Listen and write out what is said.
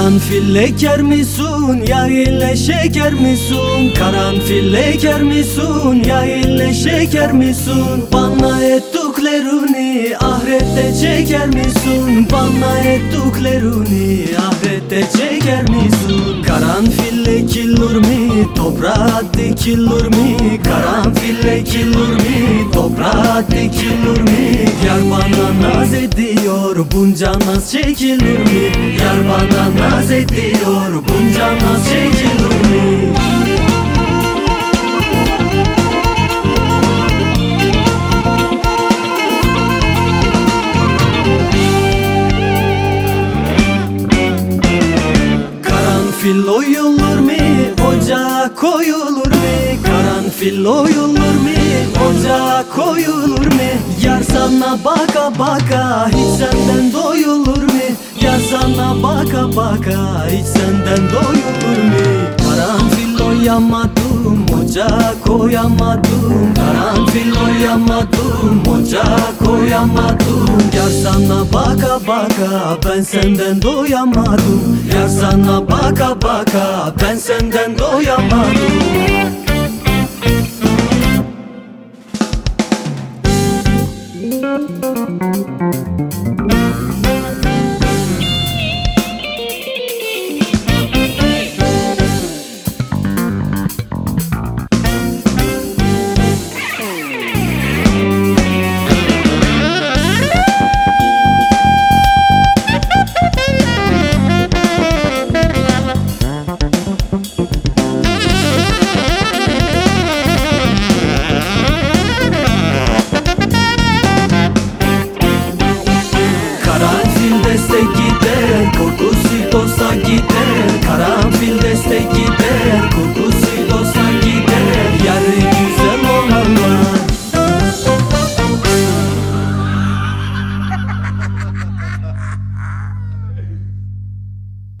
Karanfil eker misun? Ya ile şeker misun? Karanfil eker misun? Ya ile şeker misun? Bana ettiklerini ahirette çeker misun? Bana ettiklerini ahirette çeker misun? Karanfil ekilir mi? Toprağa dikilir mi? Karanfil ekilir mi? Toprağa dikilir mi? Yar bana ediyor bunca naz çekilir mi Yar bana naz ediyor bunca naz çekilir mi Karanfil oyulur mu? Ocağa koyulur mu? Karanfil oyulur mu? Ocağa koyulur mu? Yar sana baka baka hiç senden doyulur mu? Yar sana baka baka hiç senden doyulur mu? Karanfil oyamadım ocağa koyamadım Karanfil oyamadım ocağa koyamadım Yar sana baka baka ben senden doyamadım Yar sana baka baka ben senden doyamadım Música